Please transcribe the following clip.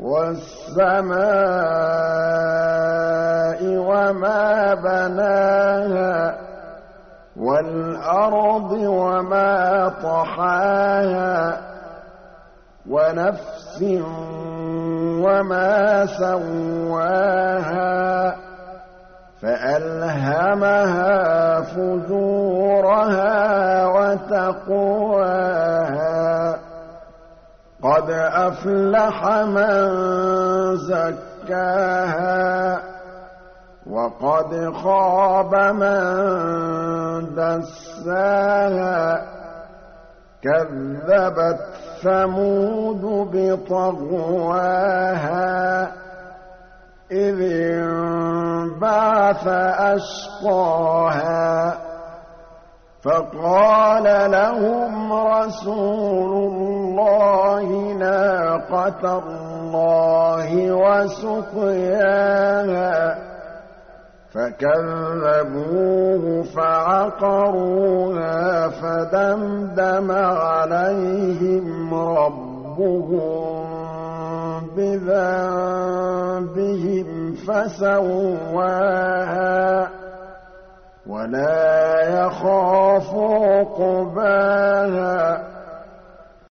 وَالسَّمَاءِ وَمَا بَنَاهَا وَالْأَرْضِ وَمَا طَحَاهَا وَنَفْسٍ وَمَا سَوَّاهَا فَأَلْهَمَهَا فُجُورَهَا وَتَقْوَاهَا قَدْ أَفْلَحَ مَن زَكَّاهَا وَقَدْ خَابَ مَن دَسَّاهَا كَذَّبَتْ ثَمُودُ بِطَغْوَاهَا إِذِ انبَعَثَ أَشْقَاهَا فَقَالَ لَهُمْ رَسُولُ اللَّهِ نَاقَةَ اللَّهِ وَسُقْيَاهَا. فَكَذَّبُوهُ فَعَقَرُوهَا فَدَمْدَمَ عَلَيْهِمْ رَبُّهُم بِذَنبِهِمْ فَسَوَّاهَا. وَلَا يَخَافُ عُقْبَاهَا.